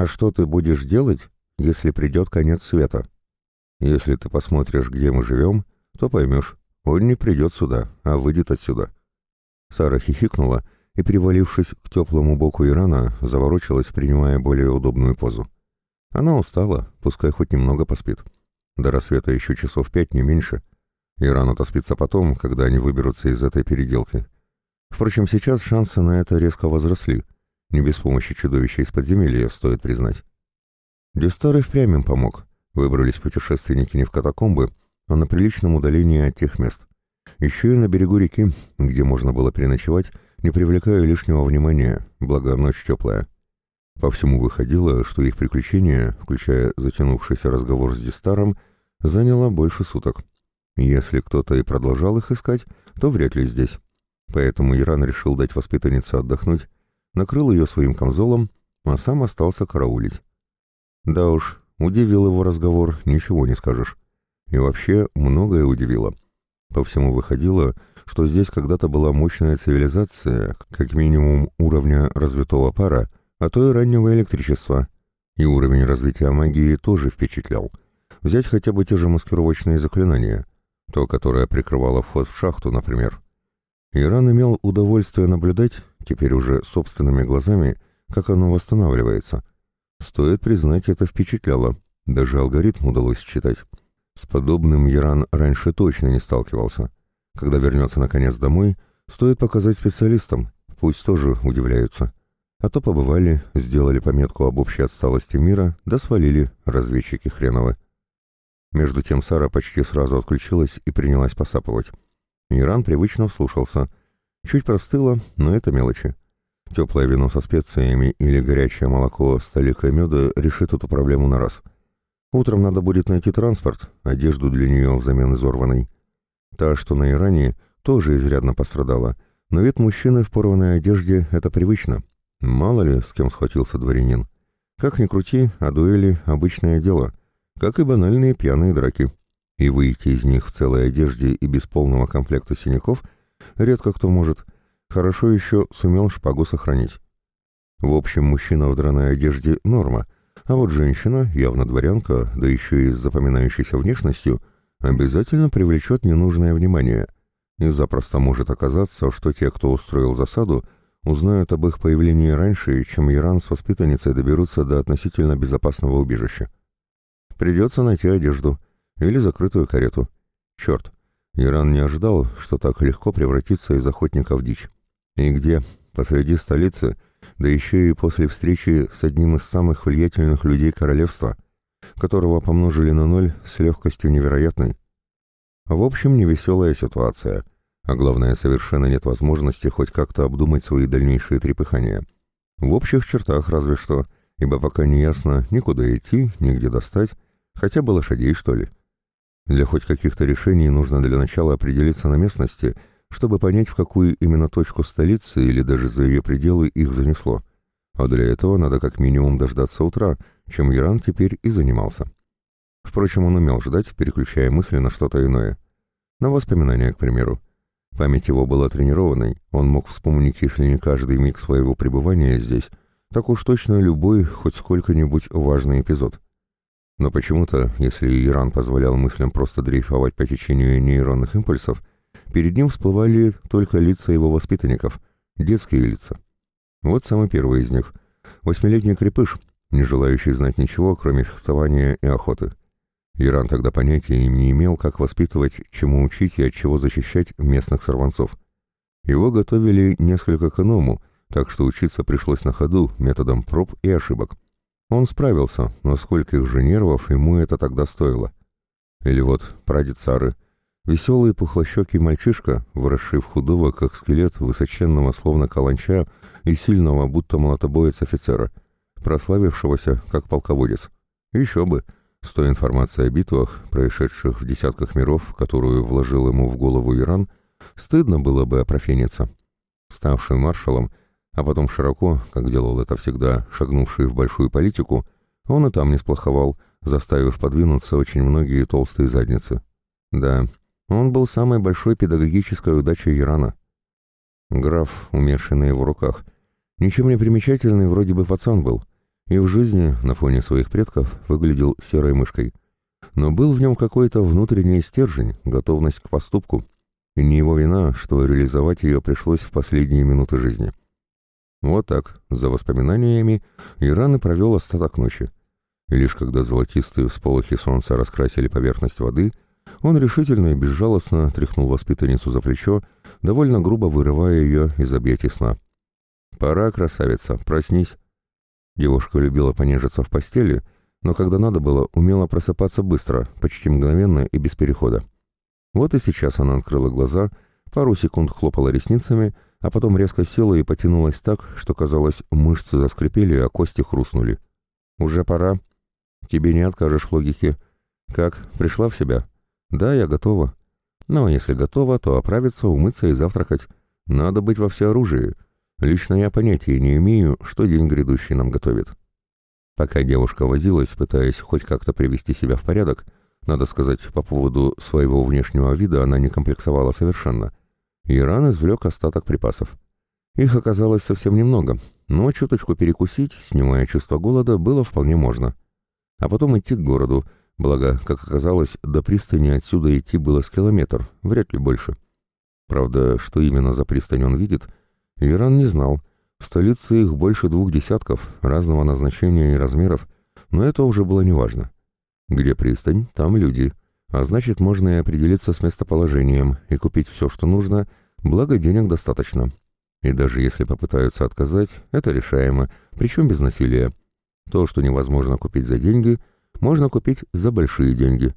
«А что ты будешь делать, если придет конец света? Если ты посмотришь, где мы живем, то поймешь, он не придет сюда, а выйдет отсюда». Сара хихикнула и, привалившись к теплому боку Ирана, заворочилась, принимая более удобную позу. Она устала, пускай хоть немного поспит. До рассвета еще часов пять, не меньше. Иран отоспится потом, когда они выберутся из этой переделки. Впрочем, сейчас шансы на это резко возросли. Не без помощи чудовища из подземелья, стоит признать. Дестар и впрямь им помог. Выбрались путешественники не в катакомбы, а на приличном удалении от тех мест. Еще и на берегу реки, где можно было переночевать, не привлекая лишнего внимания, благо ночь теплая. По всему выходило, что их приключение, включая затянувшийся разговор с Дистаром, заняло больше суток. Если кто-то и продолжал их искать, то вряд ли здесь. Поэтому Иран решил дать воспитаннице отдохнуть, накрыл ее своим камзолом, а сам остался караулить. Да уж, удивил его разговор, ничего не скажешь. И вообще многое удивило. По всему выходило, что здесь когда-то была мощная цивилизация, как минимум уровня развитого пара, а то и раннего электричества. И уровень развития магии тоже впечатлял. Взять хотя бы те же маскировочные заклинания, то, которое прикрывало вход в шахту, например. Иран имел удовольствие наблюдать, теперь уже собственными глазами, как оно восстанавливается. Стоит признать, это впечатляло. Даже алгоритм удалось читать. С подобным Иран раньше точно не сталкивался. Когда вернется наконец домой, стоит показать специалистам, пусть тоже удивляются. А то побывали, сделали пометку об общей отсталости мира, да свалили разведчики хреновы. Между тем Сара почти сразу отключилась и принялась посапывать. Иран привычно вслушался. Чуть простыло, но это мелочи. Теплое вино со специями или горячее молоко с толикой меда решит эту проблему на раз. Утром надо будет найти транспорт, одежду для нее взамен изорванной. Та, что на Иране, тоже изрядно пострадала, но вид мужчины в порванной одежде — это привычно. Мало ли, с кем схватился дворянин. Как ни крути, а дуэли — обычное дело, как и банальные пьяные драки и выйти из них в целой одежде и без полного комплекта синяков редко кто может. Хорошо еще сумел шпагу сохранить. В общем, мужчина в драной одежде — норма, а вот женщина, явно дворянка, да еще и с запоминающейся внешностью, обязательно привлечет ненужное внимание. И запросто может оказаться, что те, кто устроил засаду, узнают об их появлении раньше, чем Иран с воспитанницей доберутся до относительно безопасного убежища. Придется найти одежду — или закрытую карету. Черт, Иран не ожидал, что так легко превратится из охотника в дичь. И где? Посреди столицы, да еще и после встречи с одним из самых влиятельных людей королевства, которого помножили на ноль с легкостью невероятной. В общем, невеселая ситуация, а главное, совершенно нет возможности хоть как-то обдумать свои дальнейшие трепыхания. В общих чертах разве что, ибо пока не ясно никуда идти, нигде достать, хотя бы лошадей, что ли. Для хоть каких-то решений нужно для начала определиться на местности, чтобы понять, в какую именно точку столицы или даже за ее пределы их занесло. А для этого надо как минимум дождаться утра, чем Иран теперь и занимался. Впрочем, он умел ждать, переключая мысли на что-то иное. На воспоминания, к примеру. Память его была тренированной, он мог вспомнить, если не каждый миг своего пребывания здесь, так уж точно любой, хоть сколько-нибудь важный эпизод. Но почему-то, если Иран позволял мыслям просто дрейфовать по течению нейронных импульсов, перед ним всплывали только лица его воспитанников, детские лица. Вот самый первый из них. Восьмилетний крепыш, не желающий знать ничего, кроме фехтования и охоты. Иран тогда понятия им не имел, как воспитывать, чему учить и от чего защищать местных сорванцов. Его готовили несколько к иному, так что учиться пришлось на ходу методом проб и ошибок. Он справился, но сколько их же нервов ему это тогда стоило. Или вот прадед Сары, веселый пухлощекий мальчишка, выросший в худого, как скелет высоченного, словно каланча, и сильного, будто молотобоец офицера, прославившегося как полководец. Еще бы, с той информацией о битвах, происшедших в десятках миров, которую вложил ему в голову Иран, стыдно было бы опрофениться. Ставший маршалом, а потом широко, как делал это всегда, шагнувший в большую политику, он и там не сплоховал, заставив подвинуться очень многие толстые задницы. Да, он был самой большой педагогической удачей Ирана. Граф, умерший на его руках, ничем не примечательный вроде бы пацан был, и в жизни на фоне своих предков выглядел серой мышкой. Но был в нем какой-то внутренний стержень, готовность к поступку, и не его вина, что реализовать ее пришлось в последние минуты жизни. Вот так, за воспоминаниями, Иран и провел остаток ночи. И лишь когда золотистые всполохи солнца раскрасили поверхность воды, он решительно и безжалостно тряхнул воспитанницу за плечо, довольно грубо вырывая ее из объятий сна. «Пора, красавица, проснись!» Девушка любила понежиться в постели, но когда надо было, умела просыпаться быстро, почти мгновенно и без перехода. Вот и сейчас она открыла глаза, пару секунд хлопала ресницами, а потом резко села и потянулась так, что, казалось, мышцы заскрипели, а кости хрустнули. «Уже пора. Тебе не откажешь в логике. Как, пришла в себя?» «Да, я готова. Но если готова, то оправиться, умыться и завтракать. Надо быть во всеоружии. Лично я понятия не имею, что день грядущий нам готовит». Пока девушка возилась, пытаясь хоть как-то привести себя в порядок, надо сказать, по поводу своего внешнего вида она не комплексовала совершенно. Иран извлек остаток припасов. Их оказалось совсем немного, но чуточку перекусить, снимая чувство голода, было вполне можно. А потом идти к городу, благо, как оказалось, до пристани отсюда идти было с километр, вряд ли больше. Правда, что именно за пристань он видит, Иран не знал. В столице их больше двух десятков, разного назначения и размеров, но это уже было неважно. Где пристань, там люди, а значит, можно и определиться с местоположением и купить все, что нужно, благо денег достаточно. И даже если попытаются отказать, это решаемо, причем без насилия. То, что невозможно купить за деньги, можно купить за большие деньги.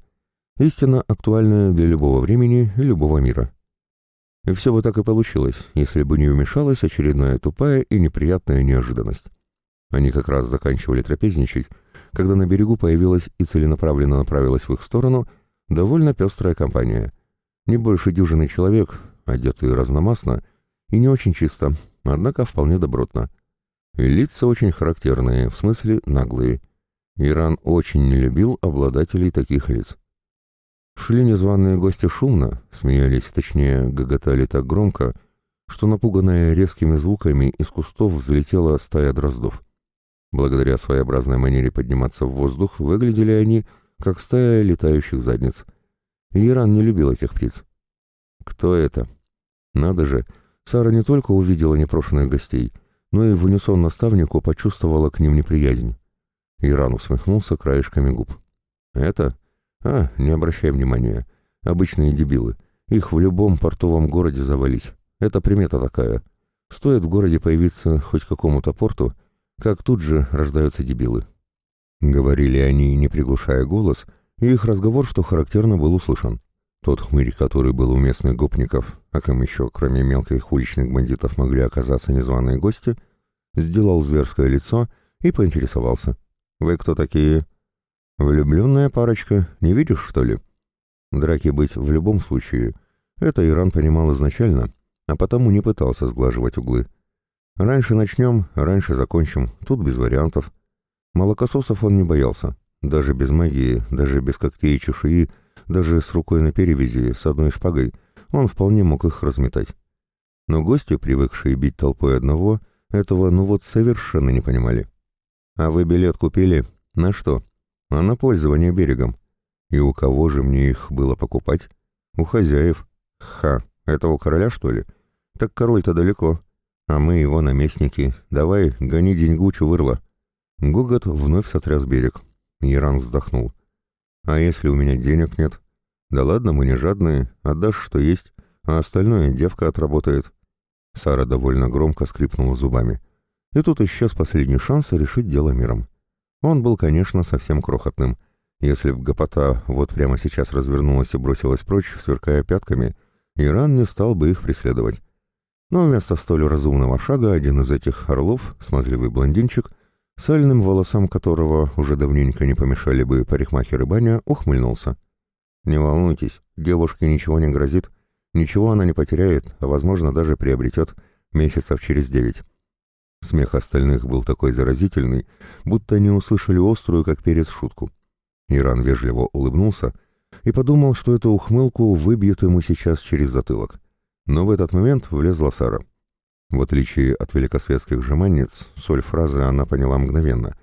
Истина актуальная для любого времени и любого мира. И все бы так и получилось, если бы не вмешалась очередная тупая и неприятная неожиданность. Они как раз заканчивали трапезничать, когда на берегу появилась и целенаправленно направилась в их сторону довольно пестрая компания. Не больше дюжины человек, одетые разномастно и не очень чисто, однако вполне добротно. И лица очень характерные, в смысле наглые. Иран очень не любил обладателей таких лиц. Шли незваные гости шумно, смеялись, точнее, гоготали так громко, что напуганная резкими звуками из кустов взлетела стая дроздов. Благодаря своеобразной манере подниматься в воздух, выглядели они, как стая летающих задниц. Иран не любил этих птиц. Кто это? Надо же, Сара не только увидела непрошенных гостей, но и в унисон наставнику почувствовала к ним неприязнь. Иран усмехнулся краешками губ. «Это? А, не обращай внимания. Обычные дебилы. Их в любом портовом городе завались. Это примета такая. Стоит в городе появиться хоть какому-то порту, как тут же рождаются дебилы. Говорили они, не приглушая голос, и их разговор, что характерно, был услышан. Тот хмырь, который был у местных гопников, а кем еще, кроме мелких уличных бандитов, могли оказаться незваные гости, сделал зверское лицо и поинтересовался. «Вы кто такие?» «Влюбленная парочка, не видишь, что ли?» Драки быть в любом случае. Это Иран понимал изначально, а потому не пытался сглаживать углы. Раньше начнем, раньше закончим, тут без вариантов. Молокососов он не боялся. Даже без магии, даже без когтей и чешуи, даже с рукой на перевязи, с одной шпагой, он вполне мог их разметать. Но гости, привыкшие бить толпой одного, этого ну вот совершенно не понимали. «А вы билет купили? На что?» «А на пользование берегом. И у кого же мне их было покупать?» «У хозяев». «Ха, это у короля, что ли?» «Так король-то далеко. А мы его наместники. Давай, гони деньгу, чувырла. Гугот вновь сотряс берег. Яран вздохнул. А если у меня денег нет? Да ладно, мы не жадные. Отдашь, что есть, а остальное девка отработает. Сара довольно громко скрипнула зубами. И тут исчез последний шанс решить дело миром. Он был, конечно, совсем крохотным. Если б гопота вот прямо сейчас развернулась и бросилась прочь, сверкая пятками, Иран не стал бы их преследовать. Но вместо столь разумного шага один из этих орлов, смазливый блондинчик, сальным волосам которого уже давненько не помешали бы парикмахер и баня, ухмыльнулся. «Не волнуйтесь, девушке ничего не грозит, ничего она не потеряет, а, возможно, даже приобретет месяцев через девять». Смех остальных был такой заразительный, будто не услышали острую, как перец, шутку. Иран вежливо улыбнулся и подумал, что эту ухмылку выбьет ему сейчас через затылок. Но в этот момент влезла Сара. В отличие от великосветских жеманниц, соль фразы она поняла мгновенно,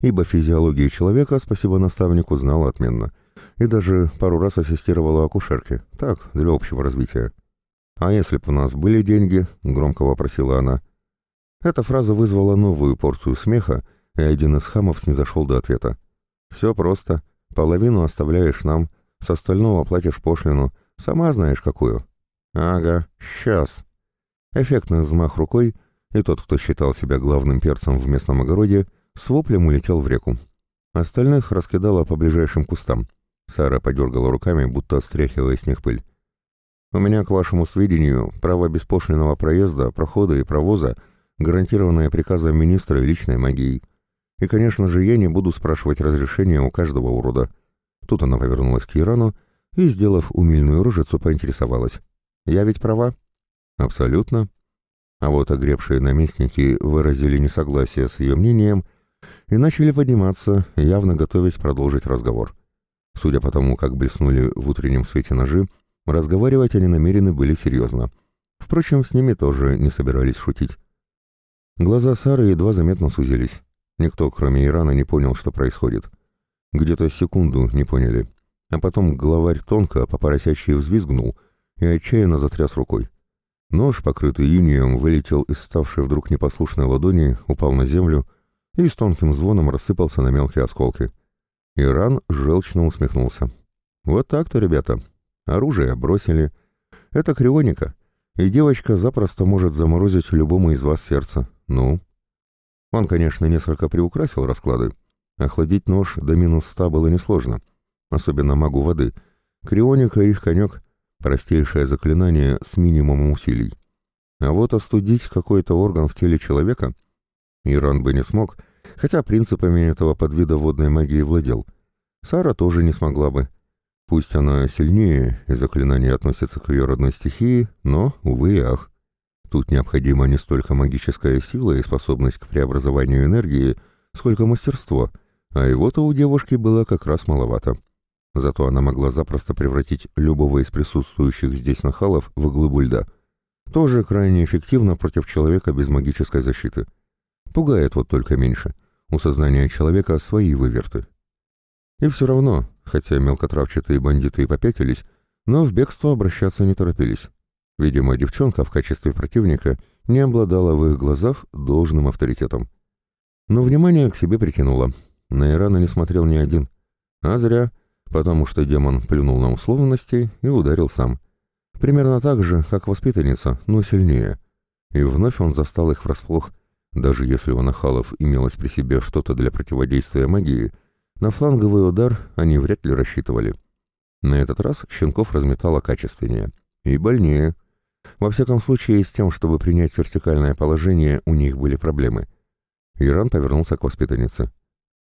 ибо физиологии человека, спасибо наставнику, знала отменно, и даже пару раз ассистировала акушерке, так, для общего развития. «А если бы у нас были деньги?» — громко вопросила она. Эта фраза вызвала новую порцию смеха, и один из хамов снизошел до ответа. «Все просто. Половину оставляешь нам, с остального платишь пошлину. Сама знаешь, какую». «Ага, сейчас». Эффектный взмах рукой, и тот, кто считал себя главным перцем в местном огороде, с воплем улетел в реку. Остальных раскидало по ближайшим кустам. Сара подергала руками, будто стряхивая с них пыль. «У меня, к вашему сведению, право беспошлиного проезда, прохода и провоза, гарантированное приказом министра и личной магией. И, конечно же, я не буду спрашивать разрешения у каждого урода». Тут она повернулась к Ирану и, сделав умильную рожицу, поинтересовалась. «Я ведь права?» «Абсолютно». А вот огребшие наместники выразили несогласие с ее мнением и начали подниматься, явно готовясь продолжить разговор. Судя по тому, как блеснули в утреннем свете ножи, разговаривать они намерены были серьезно. Впрочем, с ними тоже не собирались шутить. Глаза Сары едва заметно сузились. Никто, кроме Ирана, не понял, что происходит. Где-то секунду не поняли. А потом главарь тонко по поросячьи взвизгнул и отчаянно затряс рукой. Нож, покрытый инием, вылетел из ставшей вдруг непослушной ладони, упал на землю и с тонким звоном рассыпался на мелкие осколки. Иран желчно усмехнулся. «Вот так-то, ребята. Оружие бросили. Это крионика, и девочка запросто может заморозить любому из вас сердце. Ну?» Он, конечно, несколько приукрасил расклады. Охладить нож до минус ста было несложно, особенно магу воды. Крионика — их конек, простейшее заклинание с минимумом усилий. А вот остудить какой-то орган в теле человека Иран бы не смог — хотя принципами этого подвида водной магии владел. Сара тоже не смогла бы. Пусть она сильнее, и заклинание относится к ее родной стихии, но, увы и ах. Тут необходима не столько магическая сила и способность к преобразованию энергии, сколько мастерство, а его-то у девушки было как раз маловато. Зато она могла запросто превратить любого из присутствующих здесь нахалов в глыбу льда. Тоже крайне эффективно против человека без магической защиты. Пугает вот только меньше — у сознания человека свои выверты. И все равно, хотя мелкотравчатые бандиты и попятились, но в бегство обращаться не торопились. Видимо, девчонка в качестве противника не обладала в их глазах должным авторитетом. Но внимание к себе притянуло. На Ирана не смотрел ни один. А зря, потому что демон плюнул на условности и ударил сам. Примерно так же, как воспитанница, но сильнее. И вновь он застал их врасплох — даже если у нахалов имелось при себе что-то для противодействия магии, на фланговый удар они вряд ли рассчитывали. На этот раз щенков разметало качественнее. И больнее. Во всяком случае, с тем, чтобы принять вертикальное положение, у них были проблемы. Иран повернулся к воспитаннице.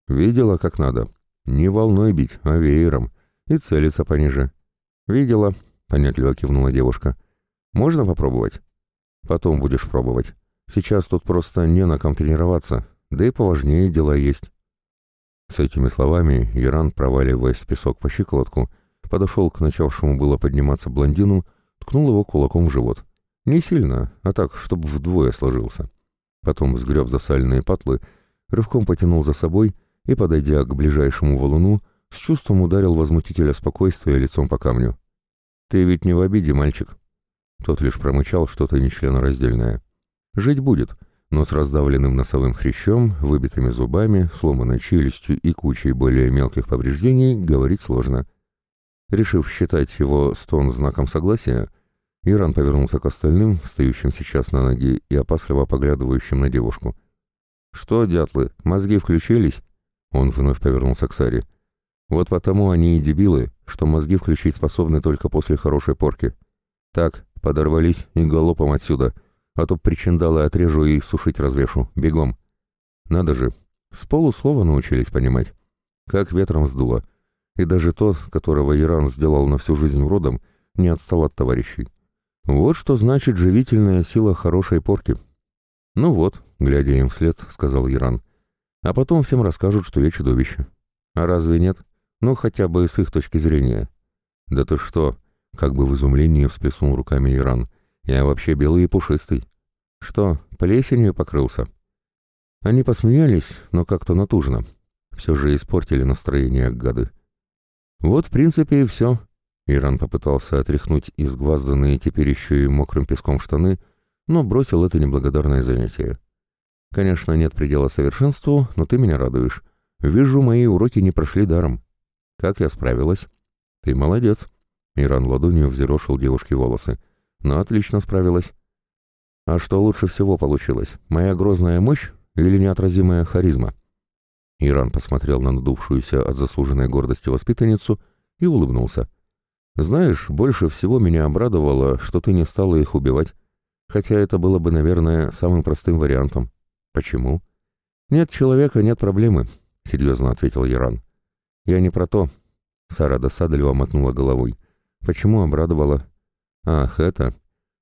«Видела, как надо. Не волной бить, а веером. И целиться пониже». «Видела», — понятливо кивнула девушка. «Можно попробовать?» «Потом будешь пробовать». Сейчас тут просто не на ком тренироваться, да и поважнее дела есть. С этими словами Иран, проваливаясь в песок по щиколотку, подошел к начавшему было подниматься блондину, ткнул его кулаком в живот. Не сильно, а так, чтобы вдвое сложился. Потом сгреб за сальные патлы, рывком потянул за собой и, подойдя к ближайшему валуну, с чувством ударил возмутителя спокойствия лицом по камню. «Ты ведь не в обиде, мальчик?» Тот лишь промычал что-то нечленораздельное. Жить будет, но с раздавленным носовым хрящом, выбитыми зубами, сломанной челюстью и кучей более мелких повреждений говорить сложно. Решив считать его стон знаком согласия, Иран повернулся к остальным, стоящим сейчас на ноге и опасливо поглядывающим на девушку. «Что, дятлы, мозги включились?» Он вновь повернулся к Саре. «Вот потому они и дебилы, что мозги включить способны только после хорошей порки. Так, подорвались и галопом отсюда а то причиндалы отрежу и сушить развешу. Бегом. Надо же, с полуслова научились понимать. Как ветром сдуло. И даже тот, которого Иран сделал на всю жизнь уродом, не отстал от товарищей. Вот что значит живительная сила хорошей порки. Ну вот, глядя им вслед, сказал Иран. А потом всем расскажут, что я чудовище. А разве нет? Ну, хотя бы с их точки зрения. Да ты что? Как бы в изумлении всплеснул руками Иран. Я вообще белый и пушистый. Что, плесенью покрылся? Они посмеялись, но как-то натужно. Все же испортили настроение гады. Вот, в принципе, и все. Иран попытался отряхнуть изгвазданные теперь еще и мокрым песком штаны, но бросил это неблагодарное занятие. Конечно, нет предела совершенству, но ты меня радуешь. Вижу, мои уроки не прошли даром. Как я справилась? Ты молодец. Иран ладонью взъерошил девушке волосы. Ну, отлично справилась. А что лучше всего получилось? Моя грозная мощь или неотразимая харизма? Иран посмотрел на надувшуюся от заслуженной гордости воспитанницу и улыбнулся. «Знаешь, больше всего меня обрадовало, что ты не стала их убивать, хотя это было бы, наверное, самым простым вариантом. Почему?» «Нет человека, нет проблемы», — серьезно ответил Иран. «Я не про то». Сара досадливо мотнула головой. «Почему обрадовала?» «Ах, это...»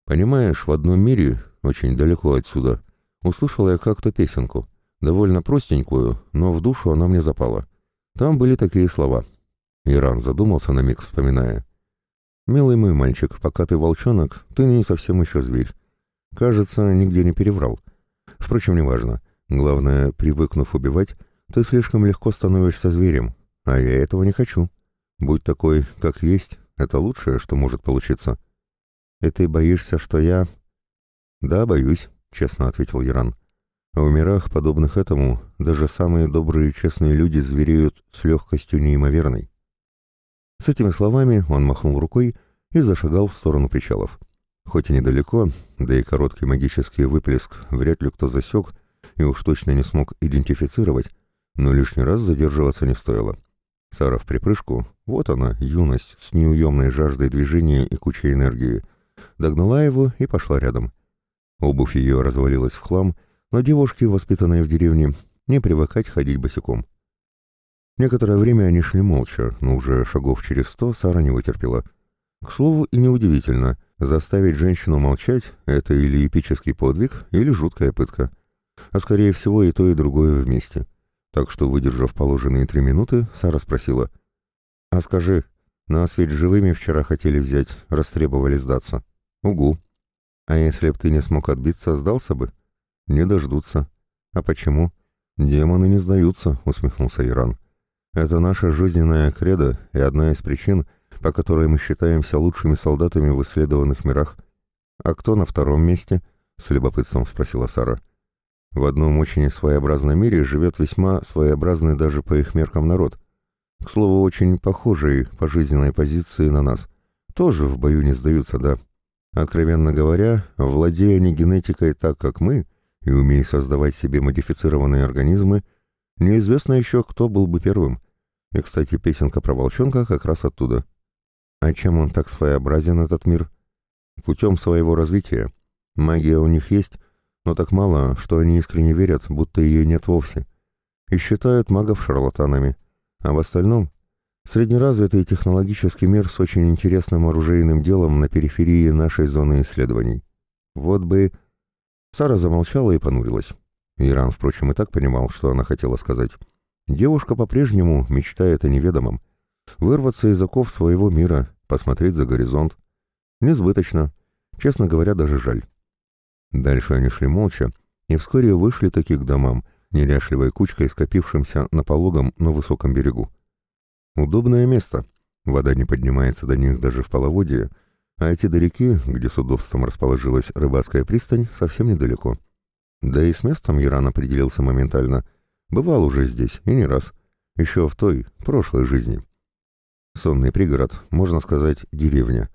«Понимаешь, в одном мире, очень далеко отсюда, услышала я как-то песенку. Довольно простенькую, но в душу она мне запала. Там были такие слова. Иран задумался на миг, вспоминая. «Милый мой мальчик, пока ты волчонок, ты не совсем еще зверь. Кажется, нигде не переврал. Впрочем, неважно. Главное, привыкнув убивать, ты слишком легко становишься зверем, а я этого не хочу. Будь такой, как есть, это лучшее, что может получиться. И ты боишься, что я...» «Да, боюсь», — честно ответил Иран. А в мирах, подобных этому, даже самые добрые и честные люди звереют с легкостью неимоверной. С этими словами он махнул рукой и зашагал в сторону причалов. Хоть и недалеко, да и короткий магический выплеск вряд ли кто засек и уж точно не смог идентифицировать, но лишний раз задерживаться не стоило. Сара в припрыжку, вот она, юность, с неуемной жаждой движения и кучей энергии, догнала его и пошла рядом. Обувь ее развалилась в хлам, но девушки, воспитанные в деревне, не привыкать ходить босиком. Некоторое время они шли молча, но уже шагов через сто Сара не вытерпела. К слову, и неудивительно, заставить женщину молчать — это или эпический подвиг, или жуткая пытка. А скорее всего и то, и другое вместе. Так что, выдержав положенные три минуты, Сара спросила. «А скажи, нас ведь живыми вчера хотели взять, растребовали сдаться». «Угу. А если б ты не смог отбиться, сдался бы?» «Не дождутся». «А почему?» «Демоны не сдаются», — усмехнулся Иран. «Это наша жизненная кредо и одна из причин, по которой мы считаемся лучшими солдатами в исследованных мирах». «А кто на втором месте?» — с любопытством спросила Сара. «В одном очень своеобразном мире живет весьма своеобразный даже по их меркам народ. К слову, очень похожий по жизненной позиции на нас. Тоже в бою не сдаются, да. Откровенно говоря, владея не генетикой так, как мы, и умея создавать себе модифицированные организмы, неизвестно еще, кто был бы первым. И, кстати, песенка про волчонка как раз оттуда. А чем он так своеобразен, этот мир? Путем своего развития. Магия у них есть, но так мало, что они искренне верят, будто ее нет вовсе. И считают магов шарлатанами. А в остальном — среднеразвитый технологический мир с очень интересным оружейным делом на периферии нашей зоны исследований. Вот бы Сара замолчала и понурилась. Иран, впрочем, и так понимал, что она хотела сказать. Девушка по-прежнему мечтает о неведомом. Вырваться из оков своего мира, посмотреть за горизонт. Несбыточно. Честно говоря, даже жаль. Дальше они шли молча, и вскоре вышли таки к домам, неряшливой кучкой, скопившимся на пологом на высоком берегу. Удобное место. Вода не поднимается до них даже в половодье, а эти до реки, где с удобством расположилась рыбацкая пристань, совсем недалеко. Да и с местом Яран определился моментально. Бывал уже здесь, и не раз. Еще в той, прошлой жизни. Сонный пригород, можно сказать, деревня.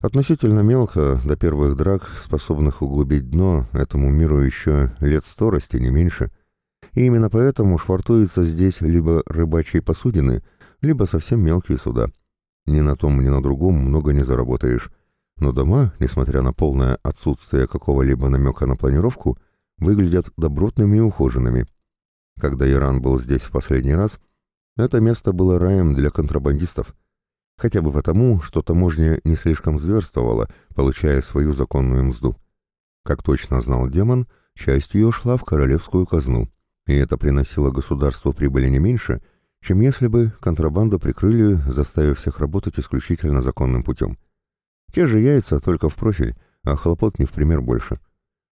Относительно мелко, до первых драк, способных углубить дно, этому миру еще лет сто расти, не меньше. И именно поэтому швартуются здесь либо рыбачьи посудины, либо совсем мелкие суда — ни на том, ни на другом много не заработаешь. Но дома, несмотря на полное отсутствие какого-либо намека на планировку, выглядят добротными и ухоженными. Когда Иран был здесь в последний раз, это место было раем для контрабандистов. Хотя бы потому, что таможня не слишком зверствовала, получая свою законную мзду. Как точно знал демон, часть ее шла в королевскую казну, и это приносило государству прибыли не меньше – чем если бы контрабанду прикрыли, заставив всех работать исключительно законным путем. Те же яйца, только в профиль, а хлопот не в пример больше.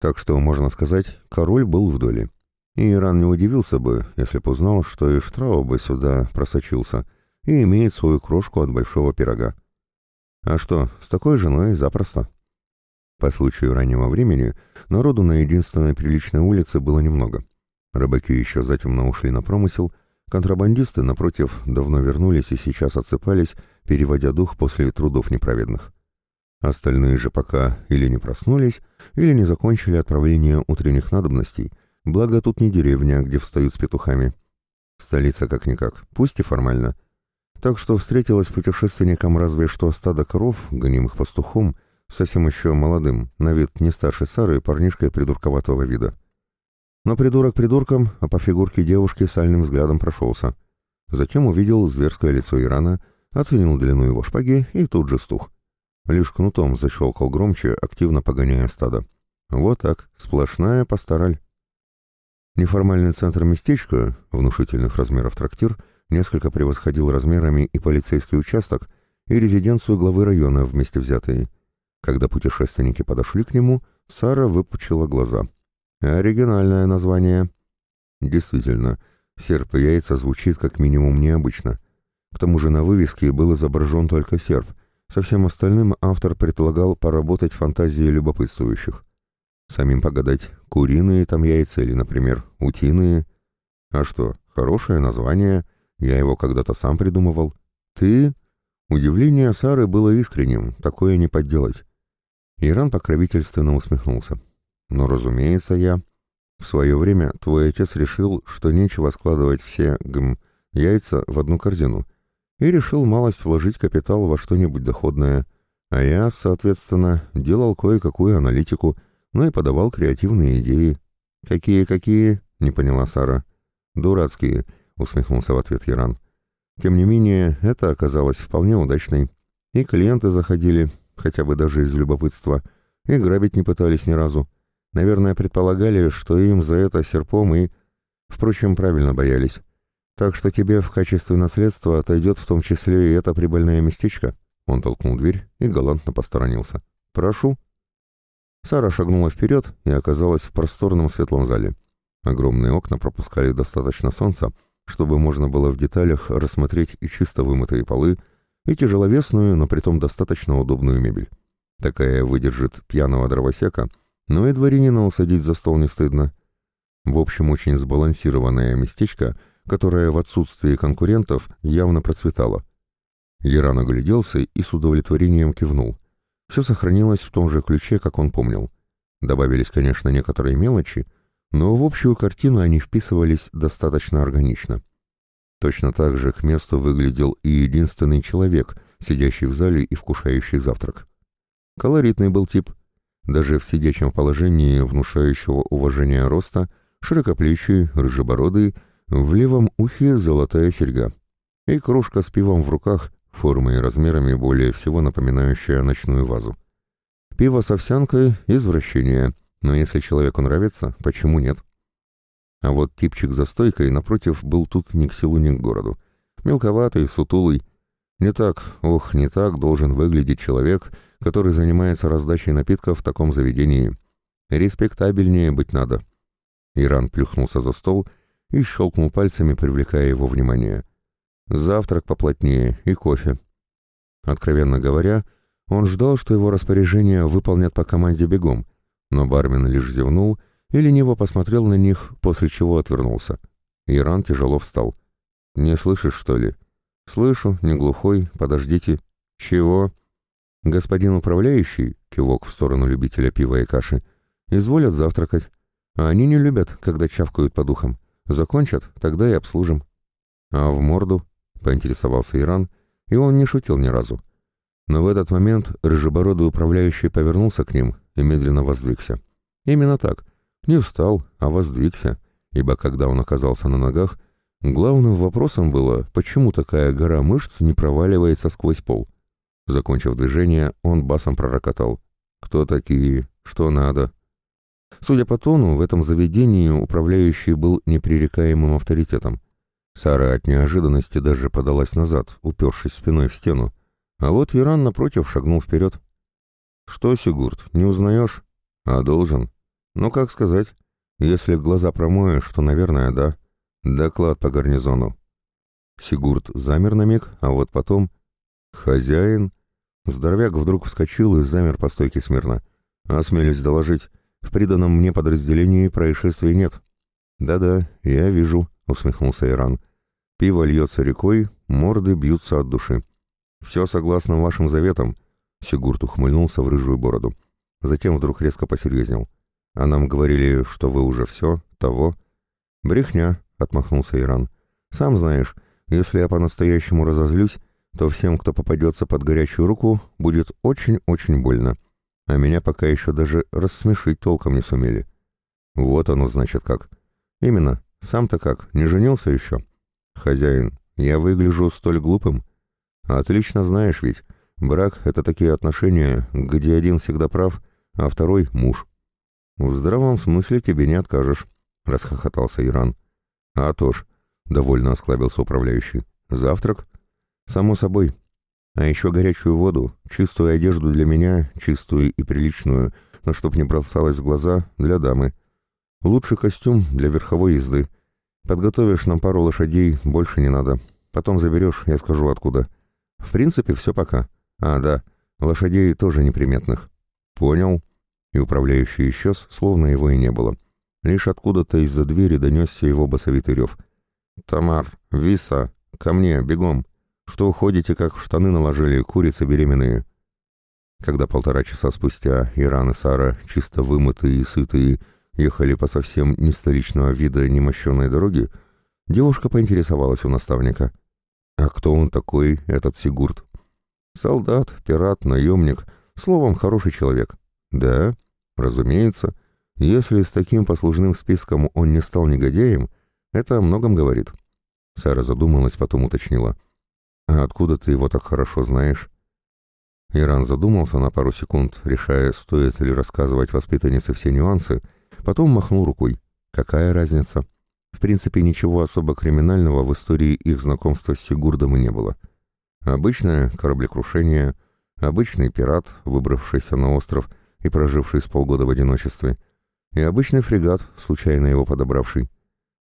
Так что, можно сказать, король был в доле. И Иран не удивился бы, если бы узнал, что и Штрау бы сюда просочился и имеет свою крошку от большого пирога. А что, с такой женой запросто. По случаю раннего времени народу на единственной приличной улице было немного. Рыбаки еще затемно ушли на промысел, контрабандисты, напротив, давно вернулись и сейчас отсыпались, переводя дух после трудов неправедных. Остальные же пока или не проснулись, или не закончили отправление утренних надобностей, благо тут не деревня, где встают с петухами. Столица как-никак, пусть и формально. Так что встретилась путешественникам разве что стадо коров, гонимых пастухом, совсем еще молодым, на вид не старше Сары, парнишкой придурковатого вида. Но придурок придурком, а по фигурке девушки сальным взглядом прошелся. Затем увидел зверское лицо Ирана, оценил длину его шпаги и тут же стух. Лишь кнутом защелкал громче, активно погоняя стадо. Вот так, сплошная пастораль. Неформальный центр местечка, внушительных размеров трактир, несколько превосходил размерами и полицейский участок, и резиденцию главы района вместе взятые. Когда путешественники подошли к нему, Сара выпучила глаза. Оригинальное название. Действительно, серп и яйца звучит как минимум необычно. К тому же на вывеске был изображен только серп, со всем остальным автор предлагал поработать фантазией любопытствующих. Самим погадать, куриные там яйца или, например, утиные. А что, хорошее название, я его когда-то сам придумывал. Ты? Удивление Сары было искренним, такое не подделать. Иран покровительственно усмехнулся. «Ну, разумеется, я. В свое время твой отец решил, что нечего складывать все, гм, яйца в одну корзину, и решил малость вложить капитал во что-нибудь доходное, а я, соответственно, делал кое-какую аналитику, ну и подавал креативные идеи. «Какие-какие?» — не поняла Сара. «Дурацкие», — усмехнулся в ответ Яран. Тем не менее, это оказалось вполне удачной. И клиенты заходили, хотя бы даже из любопытства, и грабить не пытались ни разу. Наверное, предполагали, что им за это серпом и... Впрочем, правильно боялись. Так что тебе в качестве наследства отойдет в том числе и это прибыльное местечко». Он толкнул дверь и галантно посторонился. «Прошу». Сара шагнула вперед и оказалась в просторном светлом зале. Огромные окна пропускали достаточно солнца, чтобы можно было в деталях рассмотреть и чисто вымытые полы, и тяжеловесную, но притом достаточно удобную мебель. Такая выдержит пьяного дровосека, но и дворянина усадить за стол не стыдно. В общем, очень сбалансированное местечко — которая в отсутствии конкурентов явно процветала. Яран огляделся и с удовлетворением кивнул. Все сохранилось в том же ключе, как он помнил. Добавились, конечно, некоторые мелочи, но в общую картину они вписывались достаточно органично. Точно так же к месту выглядел и единственный человек, сидящий в зале и вкушающий завтрак. Колоритный был тип. Даже в сидячем положении внушающего уважения роста, широкоплечий, рыжебородый в левом ухе золотая серьга. И кружка с пивом в руках, формой и размерами более всего напоминающая ночную вазу. Пиво с овсянкой — извращение, но если человеку нравится, почему нет? А вот типчик за стойкой, напротив, был тут ни к селу, ни к городу. Мелковатый, сутулый. Не так, ох, не так должен выглядеть человек, который занимается раздачей напитков в таком заведении. Респектабельнее быть надо. Иран плюхнулся за стол и щелкнул пальцами, привлекая его внимание. Завтрак поплотнее и кофе. Откровенно говоря, он ждал, что его распоряжения выполнят по команде бегом, но бармен лишь зевнул и лениво посмотрел на них, после чего отвернулся. Иран тяжело встал. «Не слышишь, что ли?» «Слышу, не глухой, подождите». «Чего?» «Господин управляющий», — кивок в сторону любителя пива и каши, — «изволят завтракать. А они не любят, когда чавкают по духам. Закончат, тогда и обслужим. А в морду, поинтересовался Иран, и он не шутил ни разу. Но в этот момент рыжебородый управляющий повернулся к ним и медленно воздвигся. Именно так. Не встал, а воздвигся, ибо когда он оказался на ногах, главным вопросом было, почему такая гора мышц не проваливается сквозь пол. Закончив движение, он басом пророкотал. «Кто такие? Что надо?» Судя по тону, в этом заведении управляющий был непререкаемым авторитетом. Сара от неожиданности даже подалась назад, упершись спиной в стену. А вот Иран, напротив, шагнул вперед. «Что, Сигурд, не узнаешь?» «А должен?» «Ну, как сказать?» Если глаза промоешь, то, наверное, да. Доклад по гарнизону. Сигурд замер на миг, а вот потом... Хозяин... Здоровяк вдруг вскочил и замер по стойке смирно. Осмелюсь доложить, в приданном мне подразделении происшествий нет. Да-да, я вижу, усмехнулся Иран. Пиво льется рекой, морды бьются от души. Все согласно вашим заветам, Сигурд ухмыльнулся в рыжую бороду. Затем вдруг резко посерьезнел. А нам говорили, что вы уже все, того. Брехня, отмахнулся Иран. Сам знаешь, если я по-настоящему разозлюсь, то всем, кто попадется под горячую руку, будет очень-очень больно. А меня пока еще даже рассмешить толком не сумели. Вот оно значит как. Именно. Сам-то как, не женился еще? Хозяин, я выгляжу столь глупым. Отлично знаешь ведь, брак — это такие отношения, где один всегда прав, а второй — муж. В здравом смысле тебе не откажешь, — расхохотался Иран. А то ж, — довольно осклабился управляющий. Завтрак? Само собой. А еще горячую воду, чистую одежду для меня, чистую и приличную, но чтоб не бросалось в глаза, для дамы. Лучший костюм для верховой езды. Подготовишь нам пару лошадей, больше не надо. Потом заберешь, я скажу откуда. В принципе, все пока. А, да, лошадей тоже неприметных. Понял. И управляющий исчез, словно его и не было. Лишь откуда-то из-за двери донесся его басовитый рев. «Тамар, Виса, ко мне, бегом! Что уходите, как в штаны наложили, курицы беременные?» Когда полтора часа спустя Иран и Сара, чисто вымытые и сытые, ехали по совсем не столичного вида немощенной дороги, девушка поинтересовалась у наставника. «А кто он такой, этот Сигурд?» «Солдат, пират, наемник, словом, хороший человек». «Да, разумеется. Если с таким послужным списком он не стал негодяем, это о многом говорит». Сара задумалась, потом уточнила. «А откуда ты его так хорошо знаешь?» Иран задумался на пару секунд, решая, стоит ли рассказывать воспитаннице все нюансы, Потом махнул рукой. Какая разница? В принципе, ничего особо криминального в истории их знакомства с Сигурдом и не было. Обычное кораблекрушение, обычный пират, выбравшийся на остров и проживший с полгода в одиночестве, и обычный фрегат, случайно его подобравший.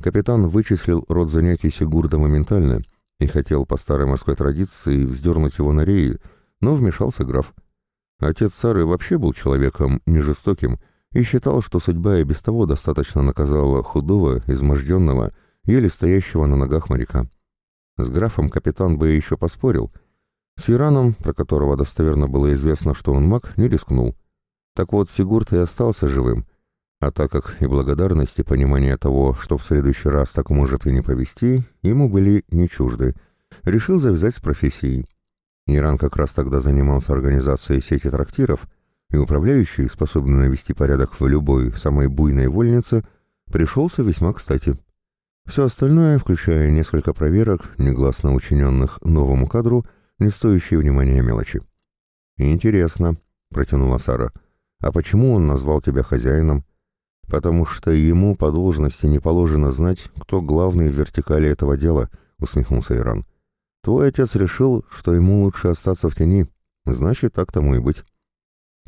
Капитан вычислил род занятий Сигурда моментально и хотел по старой морской традиции вздернуть его на реи, но вмешался граф. Отец Сары вообще был человеком не жестоким и считал, что судьба и без того достаточно наказала худого, изможденного, еле стоящего на ногах моряка. С графом капитан бы еще поспорил. С Ираном, про которого достоверно было известно, что он маг, не рискнул. Так вот, Сигурд и остался живым. А так как и благодарность, и понимание того, что в следующий раз так может и не повести, ему были не чужды, решил завязать с профессией. Иран как раз тогда занимался организацией сети трактиров — и управляющий, способный навести порядок в любой, самой буйной вольнице, пришелся весьма кстати. Все остальное, включая несколько проверок, негласно учиненных новому кадру, не стоящие внимания мелочи. «Интересно», — протянула Сара, — «а почему он назвал тебя хозяином?» «Потому что ему по должности не положено знать, кто главный в вертикали этого дела», — усмехнулся Иран. «Твой отец решил, что ему лучше остаться в тени. Значит, так тому и быть».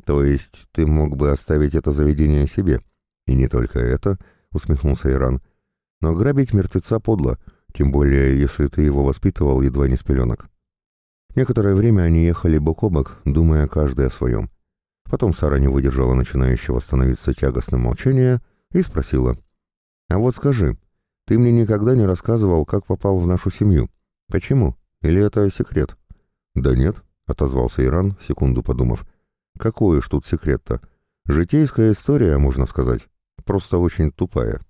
То есть ты мог бы оставить это заведение себе? И не только это, усмехнулся Иран. Но грабить мертвеца подло, тем более, если ты его воспитывал едва не с пеленок. Некоторое время они ехали бок о бок, думая каждый о своем. Потом Сара не выдержала начинающего становиться тягостным молчания и спросила. «А вот скажи, ты мне никогда не рассказывал, как попал в нашу семью. Почему? Или это секрет?» «Да нет», — отозвался Иран, секунду подумав. Какой уж тут секрет-то? Житейская история, можно сказать. Просто очень тупая.